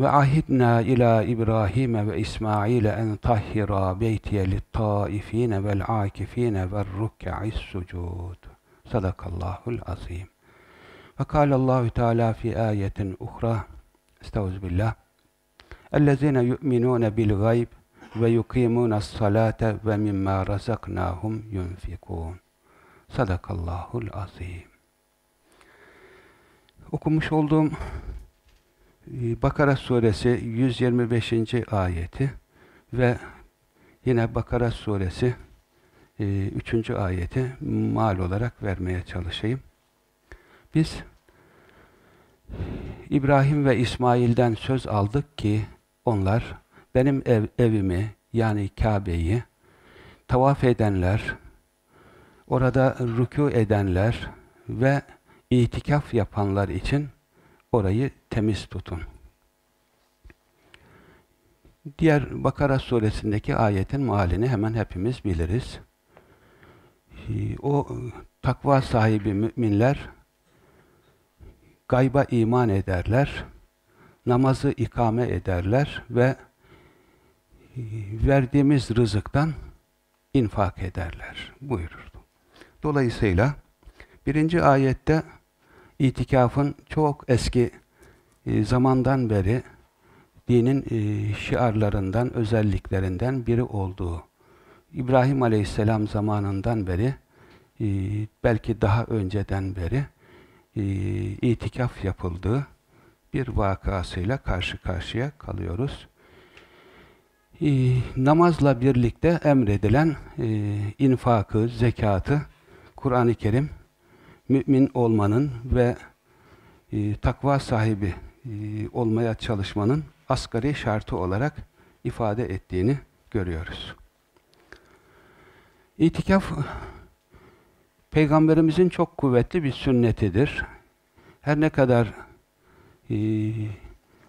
Ve ahidna ila İbrahim ve İsmail en tahhira beytiye lit-taifine vel akifine ve ruk'is sucud. Sadakallahul azim. Ve kâlallahu Teala fi ayetin uhra. Estağfirullah. Gayb ve yukimûnes salate ve mimma razaknahum yunfikûn. Sadakallahul azim. Okumuş olduğum Bakara suresi 125. ayeti ve yine Bakara suresi 3. E, ayeti mal olarak vermeye çalışayım. Biz İbrahim ve İsmail'den söz aldık ki onlar benim ev, evimi yani Kabe'yi tavaf edenler, orada rükû edenler ve itikaf yapanlar için orayı temiz tutun. Diğer Bakara suresindeki ayetin mealini hemen hepimiz biliriz. O takva sahibi müminler gayba iman ederler, namazı ikame ederler ve verdiğimiz rızıktan infak ederler buyururdu. Dolayısıyla birinci ayette itikafın çok eski e, zamandan beri dinin e, şiarlarından, özelliklerinden biri olduğu, İbrahim Aleyhisselam zamanından beri, e, belki daha önceden beri itikaf yapıldığı bir vakasıyla karşı karşıya kalıyoruz. Namazla birlikte emredilen infakı, zekatı, Kur'an-ı Kerim mümin olmanın ve e, takva sahibi e, olmaya çalışmanın asgari şartı olarak ifade ettiğini görüyoruz. İtikaf Peygamberimizin çok kuvvetli bir sünnetidir. Her ne kadar e,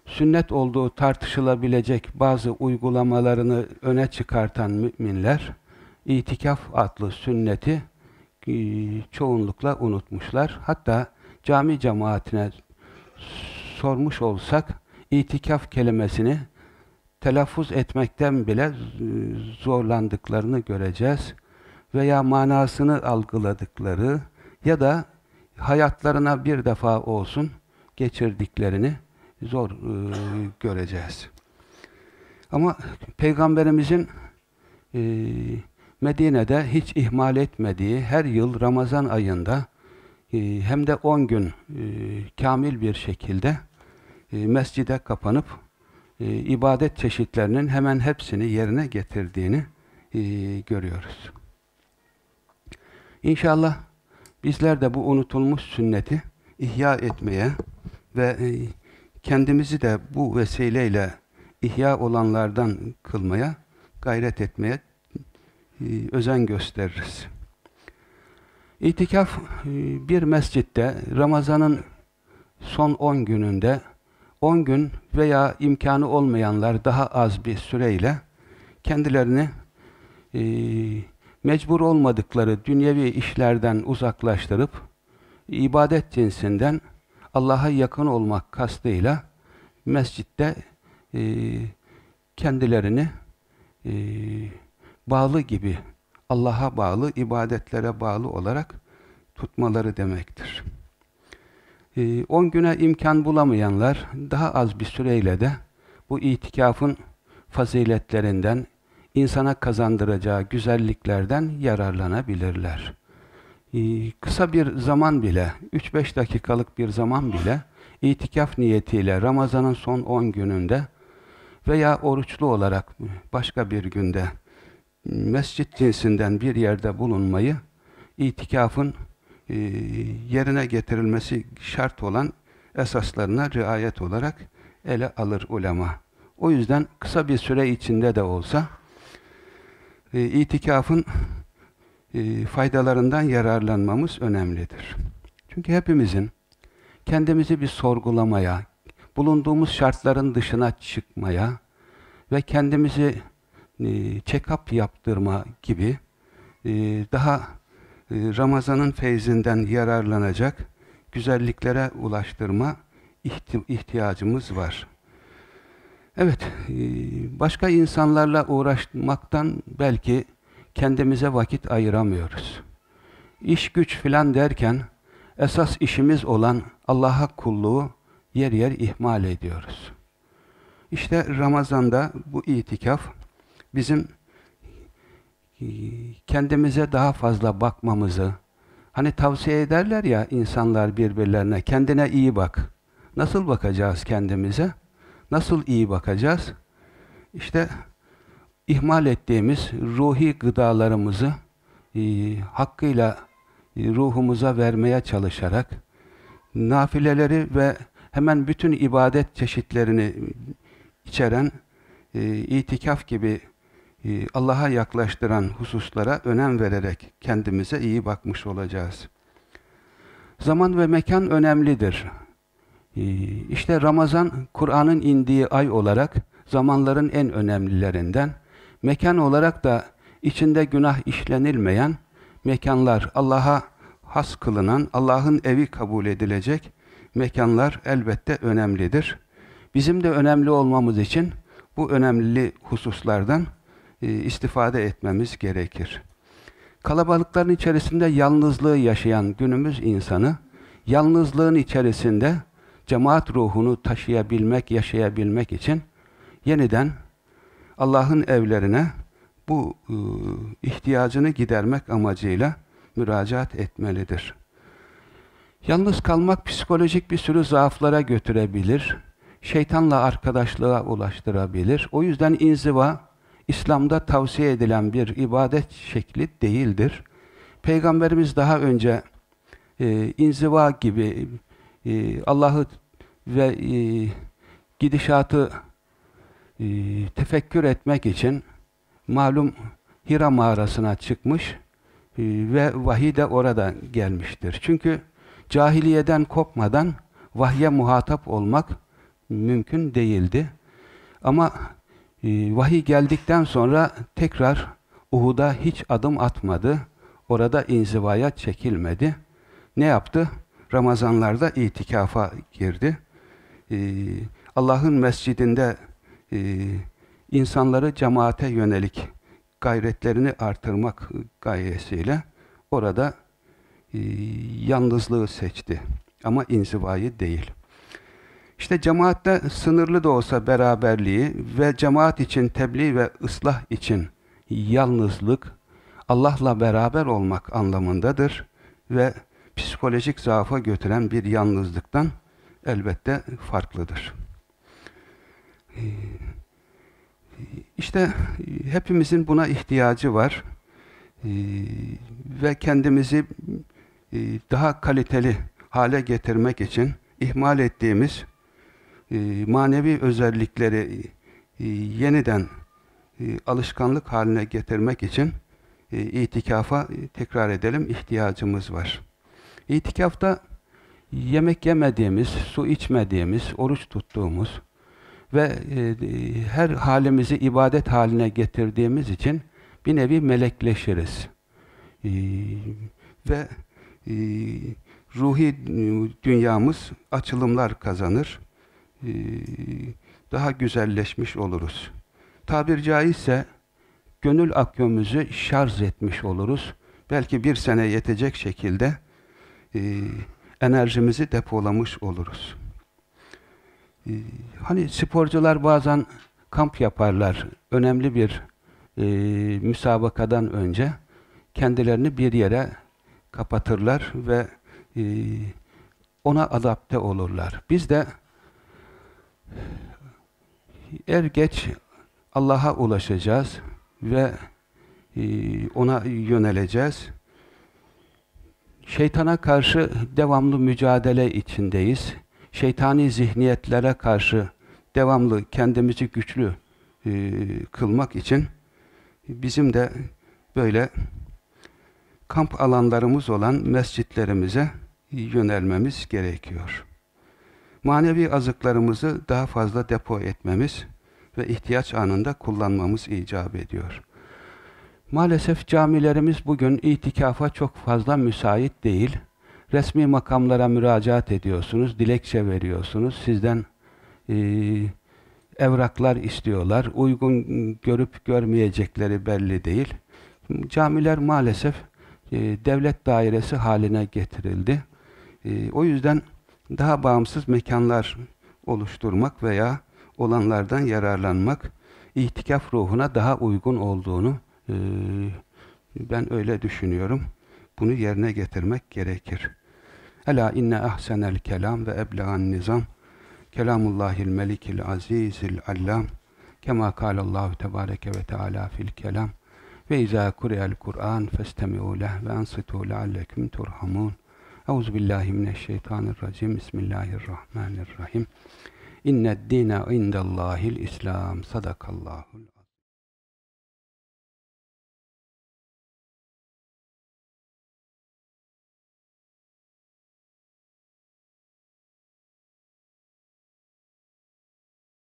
sünnet olduğu tartışılabilecek bazı uygulamalarını öne çıkartan müminler, itikaf adlı sünneti çoğunlukla unutmuşlar. Hatta cami cemaatine sormuş olsak itikaf kelimesini telaffuz etmekten bile zorlandıklarını göreceğiz. Veya manasını algıladıkları ya da hayatlarına bir defa olsun geçirdiklerini zor e, göreceğiz. Ama Peygamberimizin e, Medine'de hiç ihmal etmediği her yıl Ramazan ayında e, hem de 10 gün e, kamil bir şekilde e, mescide kapanıp ibadet çeşitlerinin hemen hepsini yerine getirdiğini görüyoruz. İnşallah bizler de bu unutulmuş sünneti ihya etmeye ve kendimizi de bu vesileyle ihya olanlardan kılmaya gayret etmeye özen gösteririz. İtikaf e, bir mescitte Ramazan'ın son 10 gününde 10 gün veya imkanı olmayanlar daha az bir süreyle kendilerini e, mecbur olmadıkları dünyevi işlerden uzaklaştırıp ibadet cinsinden Allah'a yakın olmak kastıyla mescitte e, kendilerini e, bağlı gibi, Allah'a bağlı, ibadetlere bağlı olarak tutmaları demektir. 10 ee, güne imkan bulamayanlar daha az bir süreyle de bu itikafın faziletlerinden, insana kazandıracağı güzelliklerden yararlanabilirler. Ee, kısa bir zaman bile, 3-5 dakikalık bir zaman bile itikaf niyetiyle Ramazan'ın son 10 gününde veya oruçlu olarak başka bir günde mescit cinsinden bir yerde bulunmayı itikafın e, yerine getirilmesi şart olan esaslarına riayet olarak ele alır ulema. O yüzden kısa bir süre içinde de olsa e, itikafın e, faydalarından yararlanmamız önemlidir. Çünkü hepimizin kendimizi bir sorgulamaya, bulunduğumuz şartların dışına çıkmaya ve kendimizi check-up yaptırma gibi e, daha e, Ramazan'ın feyzinden yararlanacak güzelliklere ulaştırma ihti ihtiyacımız var. Evet, e, başka insanlarla uğraşmaktan belki kendimize vakit ayıramıyoruz. İş güç filan derken esas işimiz olan Allah'a kulluğu yer yer ihmal ediyoruz. İşte Ramazan'da bu itikaf bizim e, kendimize daha fazla bakmamızı, hani tavsiye ederler ya insanlar birbirlerine, kendine iyi bak. Nasıl bakacağız kendimize? Nasıl iyi bakacağız? İşte ihmal ettiğimiz ruhi gıdalarımızı e, hakkıyla e, ruhumuza vermeye çalışarak nafileleri ve hemen bütün ibadet çeşitlerini içeren e, itikaf gibi Allah'a yaklaştıran hususlara önem vererek kendimize iyi bakmış olacağız. Zaman ve mekan önemlidir. E, işte Ramazan, Kur'an'ın indiği ay olarak zamanların en önemlilerinden, mekan olarak da içinde günah işlenilmeyen mekanlar, Allah'a has kılınan, Allah'ın evi kabul edilecek mekanlar elbette önemlidir. Bizim de önemli olmamız için bu önemli hususlardan e, istifade etmemiz gerekir. Kalabalıkların içerisinde yalnızlığı yaşayan günümüz insanı, yalnızlığın içerisinde cemaat ruhunu taşıyabilmek, yaşayabilmek için yeniden Allah'ın evlerine bu e, ihtiyacını gidermek amacıyla müracaat etmelidir. Yalnız kalmak psikolojik bir sürü zaaflara götürebilir. Şeytanla arkadaşlığa ulaştırabilir. O yüzden inziva İslam'da tavsiye edilen bir ibadet şekli değildir. Peygamberimiz daha önce e, inziva gibi e, Allah'ı ve e, gidişatı e, tefekkür etmek için malum Hira mağarasına çıkmış e, ve vahiy de orada gelmiştir. Çünkü cahiliyeden kopmadan vahye muhatap olmak mümkün değildi. Ama vahiy geldikten sonra tekrar Uhud'a hiç adım atmadı. Orada inzivaya çekilmedi. Ne yaptı? Ramazanlarda itikafa girdi. E, Allah'ın mescidinde e, insanları cemaate yönelik gayretlerini artırmak gayesiyle orada e, yalnızlığı seçti. Ama inzivayı değil. İşte cemaatte sınırlı da olsa beraberliği ve cemaat için tebliğ ve ıslah için yalnızlık Allah'la beraber olmak anlamındadır ve psikolojik zaafa götüren bir yalnızlıktan elbette farklıdır. İşte hepimizin buna ihtiyacı var ee, ve kendimizi e, daha kaliteli hale getirmek için ihmal ettiğimiz e, manevi özellikleri e, yeniden e, alışkanlık haline getirmek için itikafa tekrar edelim ihtiyacımız var. İtikafta yemek yemediğimiz, su içmediğimiz, oruç tuttuğumuz ve her halimizi ibadet haline getirdiğimiz için bir nevi melekleşiriz. Ve ruhi dünyamız açılımlar kazanır. E, daha güzelleşmiş oluruz. Tabir caizse gönül akümüzü şarj etmiş oluruz. Belki bir sene yetecek şekilde e, enerjimizi depolamış oluruz. E, hani sporcular bazen kamp yaparlar. Önemli bir e, müsabakadan önce kendilerini bir yere kapatırlar ve e, ona adapte olurlar. Biz de er geç Allah'a ulaşacağız ve e, ona yöneleceğiz. Şeytana karşı devamlı mücadele içindeyiz. Şeytani zihniyetlere karşı devamlı kendimizi güçlü e, kılmak için bizim de böyle kamp alanlarımız olan mescitlerimize yönelmemiz gerekiyor. Manevi azıklarımızı daha fazla depo etmemiz ve ihtiyaç anında kullanmamız icap ediyor. Maalesef camilerimiz bugün itikafa çok fazla müsait değil. Resmi makamlara müracaat ediyorsunuz, dilekçe veriyorsunuz. Sizden e, evraklar istiyorlar. Uygun görüp görmeyecekleri belli değil. Camiler maalesef e, devlet dairesi haline getirildi. E, o yüzden daha bağımsız mekanlar oluşturmak veya olanlardan yararlanmak ihtikaf ruhuna daha uygun olduğunu e, ben öyle düşünüyorum. Bunu yerine getirmek gerekir. Ela inne ahsenel kelam ve eblegan nizam kelamullahil melikil azizil allam kema kâlallahu tebâreke ve teâlâ fil kelam ve izâ kureyel Kur'an festemi'û leh ve ansitû lealleküm turhamun Euzu billahi mineşşeytanirracim. Bismillahirrahmanirrahim. İnned dîne indellâhil İslam Sadakallahu